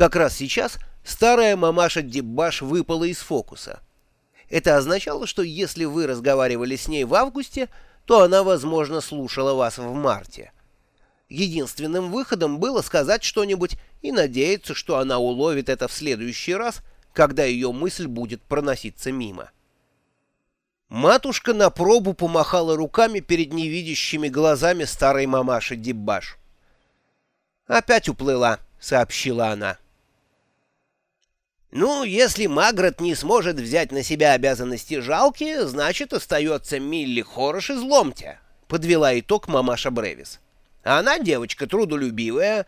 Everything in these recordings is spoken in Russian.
Как раз сейчас старая мамаша Деббаш выпала из фокуса. Это означало, что если вы разговаривали с ней в августе, то она, возможно, слушала вас в марте. Единственным выходом было сказать что-нибудь и надеяться, что она уловит это в следующий раз, когда ее мысль будет проноситься мимо. Матушка на пробу помахала руками перед невидящими глазами старой мамаши Деббаш. «Опять уплыла», — сообщила она. «Ну, если Магрот не сможет взять на себя обязанности жалки, значит, остается Милли Хорош из Ломтя», — подвела итог мамаша Бревис. «А она девочка трудолюбивая,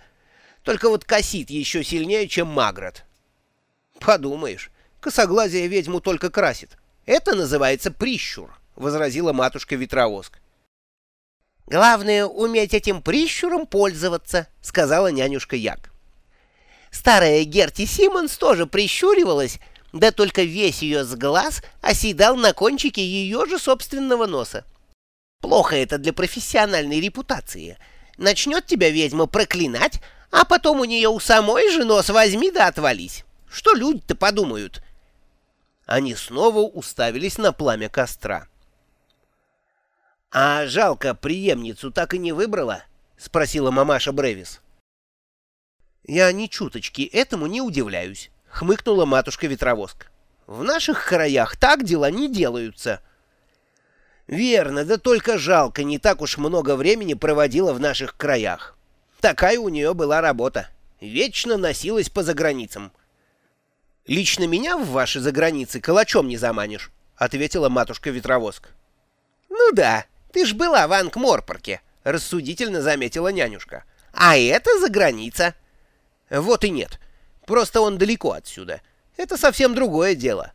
только вот косит еще сильнее, чем Магрот». «Подумаешь, косоглазие ведьму только красит. Это называется прищур», — возразила матушка Ветровоск. «Главное — уметь этим прищуром пользоваться», — сказала нянюшка Як. Старая Герти Симмонс тоже прищуривалась, да только весь ее с глаз оседал на кончике ее же собственного носа. Плохо это для профессиональной репутации. Начнет тебя ведьма проклинать, а потом у нее у самой же нос возьми да отвались. Что люди-то подумают?» Они снова уставились на пламя костра. «А жалко, преемницу так и не выбрала?» — спросила мамаша Бревис. «Я ни чуточки этому не удивляюсь», — хмыкнула матушка-ветровозка. «В наших краях так дела не делаются». «Верно, да только жалко, не так уж много времени проводила в наших краях. Такая у нее была работа. Вечно носилась по заграницам». «Лично меня в ваши заграницы калачом не заманишь», — ответила матушка-ветровозка. «Ну да, ты ж была в Ангморпорке», — рассудительно заметила нянюшка. «А это за граница». Вот и нет. Просто он далеко отсюда. Это совсем другое дело.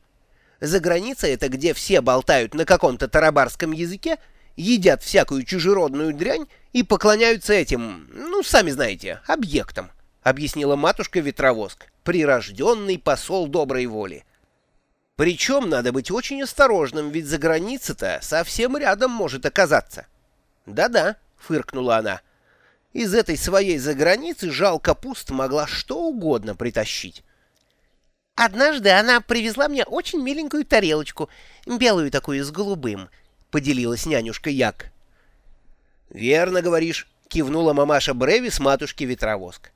За границей это где все болтают на каком-то тарабарском языке, едят всякую чужеродную дрянь и поклоняются этим, ну, сами знаете, объектам, объяснила матушка Ветровоск, прирожденный посол доброй воли. Причем надо быть очень осторожным, ведь за граница-то совсем рядом может оказаться. «Да-да», — фыркнула она, из этой своей заграницы жалко пуст могла что угодно притащить. «Однажды она привезла мне очень миленькую тарелочку, белую такую с голубым», — поделилась нянюшка Як. «Верно говоришь», — кивнула мамаша Бреви с матушки Ветровоск.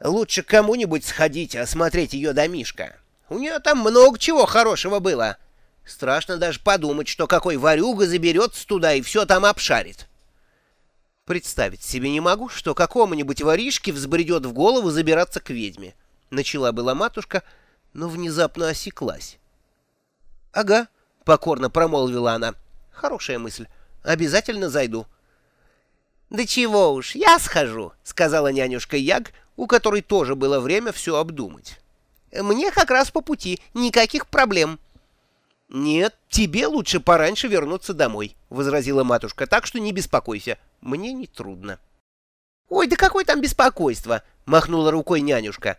«Лучше кому-нибудь сходить, осмотреть ее домишко. У нее там много чего хорошего было. Страшно даже подумать, что какой ворюга заберется туда и все там обшарит». Представить себе не могу, что какому-нибудь воришке взбредет в голову забираться к ведьме. Начала была матушка, но внезапно осеклась. — Ага, — покорно промолвила она. — Хорошая мысль. Обязательно зайду. — Да чего уж, я схожу, — сказала нянюшка Яг, у которой тоже было время все обдумать. — Мне как раз по пути, никаких проблем. — Нет, тебе лучше пораньше вернуться домой, — возразила матушка, — так что не беспокойся. — мне не трудно. Ой, да какое там беспокойство, махнула рукой нянюшка.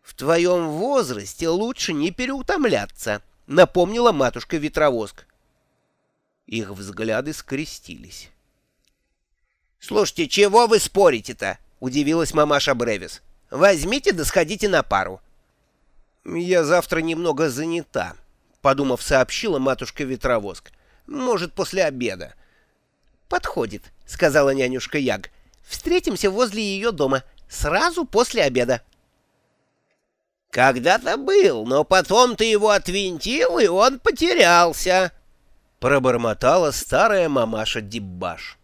В твоем возрасте лучше не переутомляться, напомнила матушка Ветровоск. Их взгляды скрестились. «Слушайте, чего вы спорите-то?» — удивилась мамаша Бревис. «Возьмите да сходите на пару». «Я завтра немного занята», — подумав, сообщила матушка Ветровоск. «Может, после обеда». «Подходит», — сказала нянюшка Яг. «Встретимся возле ее дома, сразу после обеда». «Когда-то был, но потом ты его отвинтил, и он потерялся», — пробормотала старая мамаша Диббаш.